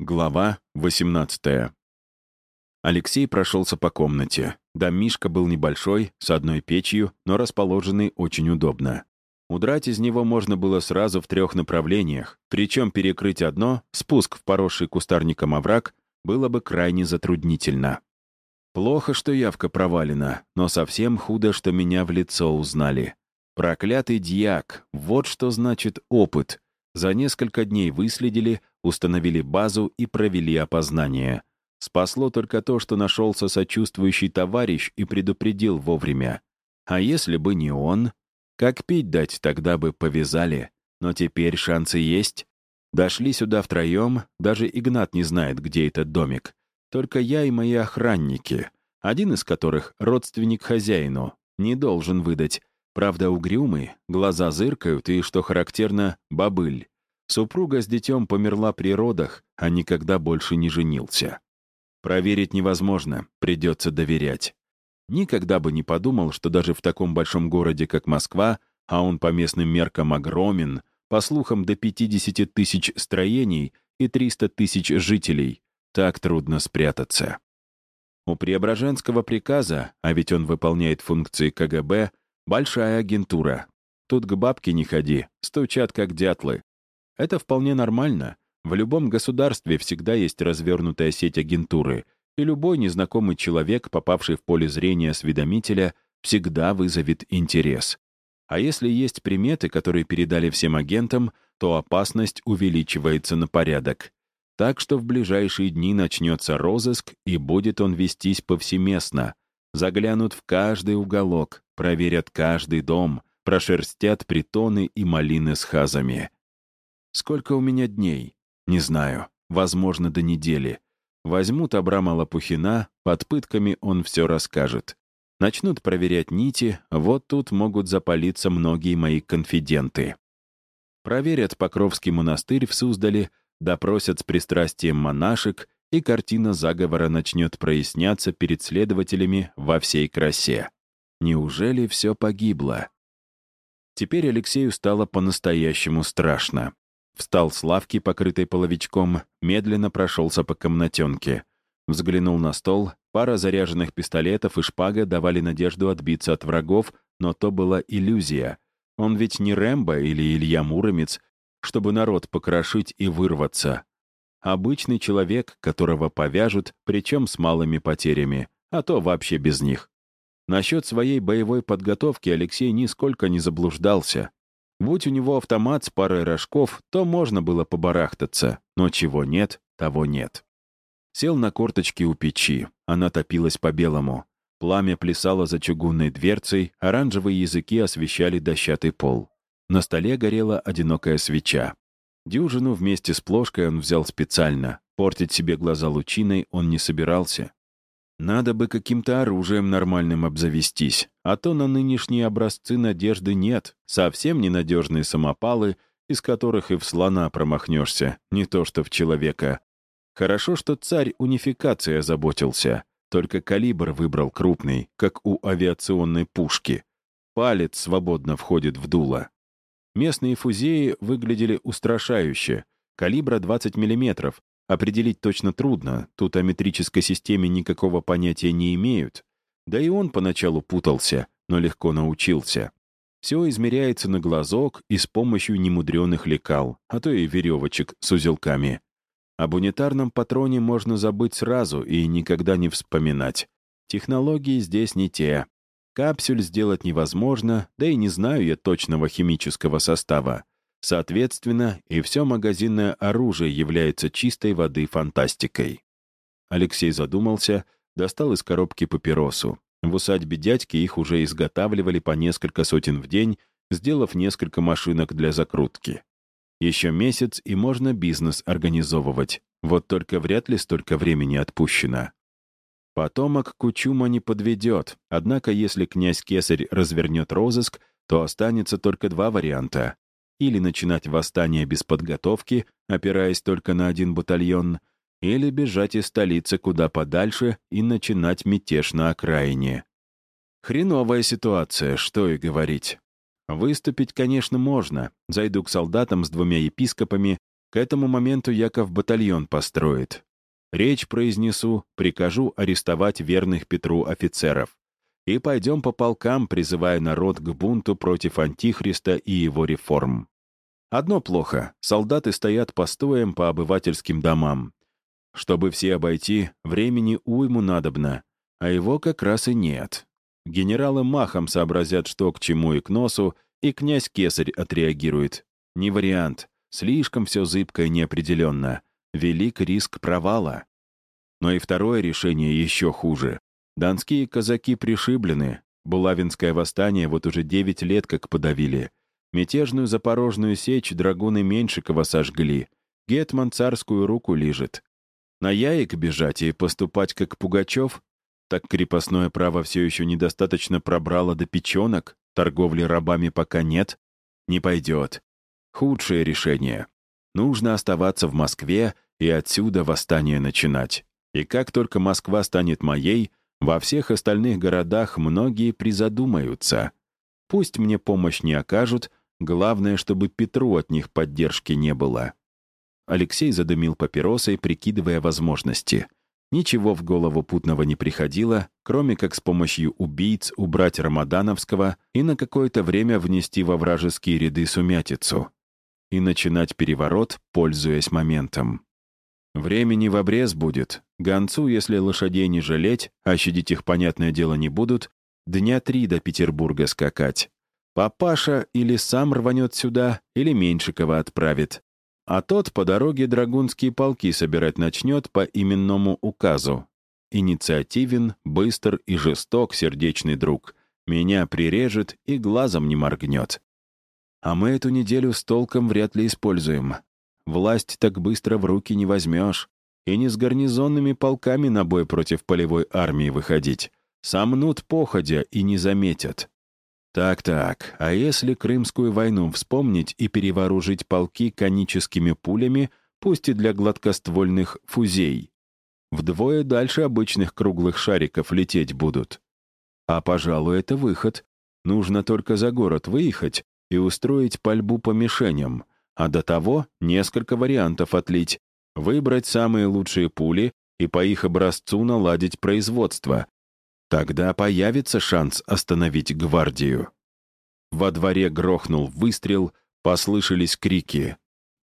Глава 18 Алексей прошелся по комнате. Домишко был небольшой, с одной печью, но расположенный очень удобно. Удрать из него можно было сразу в трех направлениях, причем перекрыть одно, спуск в поросший кустарником овраг, было бы крайне затруднительно. Плохо, что явка провалена, но совсем худо, что меня в лицо узнали. Проклятый дьяк, вот что значит опыт. За несколько дней выследили, установили базу и провели опознание. Спасло только то, что нашелся сочувствующий товарищ и предупредил вовремя. А если бы не он? Как пить дать, тогда бы повязали. Но теперь шансы есть. Дошли сюда втроем, даже Игнат не знает, где этот домик. Только я и мои охранники, один из которых — родственник хозяину, не должен выдать. Правда, угрюмый, глаза зыркают и, что характерно, бобыль. Супруга с детем померла при родах, а никогда больше не женился. Проверить невозможно, придется доверять. Никогда бы не подумал, что даже в таком большом городе, как Москва, а он по местным меркам огромен, по слухам до 50 тысяч строений и 300 тысяч жителей, так трудно спрятаться. У Преображенского приказа, а ведь он выполняет функции КГБ, большая агентура. Тут к бабке не ходи, стучат как дятлы, это вполне нормально. В любом государстве всегда есть развернутая сеть агентуры, и любой незнакомый человек, попавший в поле зрения осведомителя, всегда вызовет интерес. А если есть приметы, которые передали всем агентам, то опасность увеличивается на порядок. Так что в ближайшие дни начнется розыск, и будет он вестись повсеместно. Заглянут в каждый уголок, проверят каждый дом, прошерстят притоны и малины с хазами. Сколько у меня дней? Не знаю. Возможно, до недели. Возьмут Абрама Лопухина, под пытками он все расскажет. Начнут проверять нити, вот тут могут запалиться многие мои конфиденты. Проверят Покровский монастырь в Суздале, допросят с пристрастием монашек, и картина заговора начнет проясняться перед следователями во всей красе. Неужели все погибло? Теперь Алексею стало по-настоящему страшно. Встал с лавки, покрытой половичком, медленно прошелся по комнатенке. Взглянул на стол, пара заряженных пистолетов и шпага давали надежду отбиться от врагов, но то была иллюзия. Он ведь не Рэмбо или Илья Муромец, чтобы народ покрошить и вырваться. Обычный человек, которого повяжут, причем с малыми потерями, а то вообще без них. Насчет своей боевой подготовки Алексей нисколько не заблуждался. Будь у него автомат с парой рожков, то можно было побарахтаться, но чего нет, того нет. Сел на корточки у печи, она топилась по-белому. Пламя плясало за чугунной дверцей, оранжевые языки освещали дощатый пол. На столе горела одинокая свеча. Дюжину вместе с плошкой он взял специально. Портить себе глаза лучиной он не собирался. Надо бы каким-то оружием нормальным обзавестись, а то на нынешние образцы надежды нет, совсем ненадежные самопалы, из которых и в слона промахнешься, не то что в человека. Хорошо, что царь унификации озаботился, только калибр выбрал крупный, как у авиационной пушки. Палец свободно входит в дуло. Местные фузеи выглядели устрашающе, калибра 20 мм, Определить точно трудно, тут о метрической системе никакого понятия не имеют. Да и он поначалу путался, но легко научился. Все измеряется на глазок и с помощью немудреных лекал, а то и веревочек с узелками. Об унитарном патроне можно забыть сразу и никогда не вспоминать. Технологии здесь не те. Капсюль сделать невозможно, да и не знаю я точного химического состава. Соответственно, и все магазинное оружие является чистой воды фантастикой. Алексей задумался, достал из коробки папиросу. В усадьбе дядьки их уже изготавливали по несколько сотен в день, сделав несколько машинок для закрутки. Еще месяц, и можно бизнес организовывать. Вот только вряд ли столько времени отпущено. Потомок Кучума не подведет, однако если князь Кесарь развернет розыск, то останется только два варианта или начинать восстание без подготовки, опираясь только на один батальон, или бежать из столицы куда подальше и начинать мятеж на окраине. Хреновая ситуация, что и говорить. Выступить, конечно, можно. Зайду к солдатам с двумя епископами, К этому моменту Яков батальон построит. Речь произнесу, прикажу арестовать верных Петру офицеров. И пойдем по полкам, призывая народ к бунту против Антихриста и его реформ. Одно плохо — солдаты стоят постоем по обывательским домам. Чтобы все обойти, времени уйму надобно, а его как раз и нет. Генералы махом сообразят, что к чему и к носу, и князь Кесарь отреагирует. Не вариант. Слишком все зыбко и неопределенно. Велик риск провала. Но и второе решение еще хуже. Донские казаки пришиблены. Булавинское восстание вот уже девять лет как подавили. Мятежную запорожную сечь драгуны Меньшикова сожгли. Гетман царскую руку лижет. На яик бежать и поступать как Пугачев? Так крепостное право все еще недостаточно пробрало до печенок? Торговли рабами пока нет? Не пойдет. Худшее решение. Нужно оставаться в Москве и отсюда восстание начинать. И как только Москва станет моей, во всех остальных городах многие призадумаются. Пусть мне помощь не окажут, главное, чтобы Петру от них поддержки не было. Алексей задымил папиросой, прикидывая возможности. Ничего в голову путного не приходило, кроме как с помощью убийц убрать Рамадановского и на какое-то время внести во вражеские ряды сумятицу. И начинать переворот, пользуясь моментом. Времени в обрез будет. Гонцу, если лошадей не жалеть, а щадить их, понятное дело, не будут, дня три до Петербурга скакать. Папаша или сам рванет сюда, или Меньшикова отправит. А тот по дороге драгунские полки собирать начнет по именному указу. Инициативен, быстр и жесток сердечный друг. Меня прирежет и глазом не моргнет. А мы эту неделю с толком вряд ли используем. Власть так быстро в руки не возьмешь. И не с гарнизонными полками на бой против полевой армии выходить. Сомнут походя и не заметят. Так-так, а если Крымскую войну вспомнить и перевооружить полки коническими пулями, пусть и для гладкоствольных фузей? Вдвое дальше обычных круглых шариков лететь будут. А, пожалуй, это выход. Нужно только за город выехать и устроить пальбу по мишеням, а до того несколько вариантов отлить, выбрать самые лучшие пули и по их образцу наладить производство, Тогда появится шанс остановить гвардию. Во дворе грохнул выстрел, послышались крики.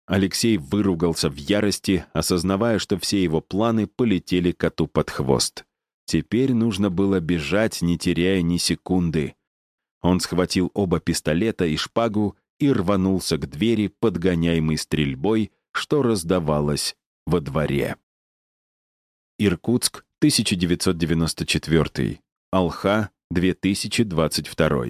Алексей выругался в ярости, осознавая, что все его планы полетели коту под хвост. Теперь нужно было бежать, не теряя ни секунды. Он схватил оба пистолета и шпагу и рванулся к двери, подгоняемый стрельбой, что раздавалось во дворе. Иркутск, 1994. Алха, 2022.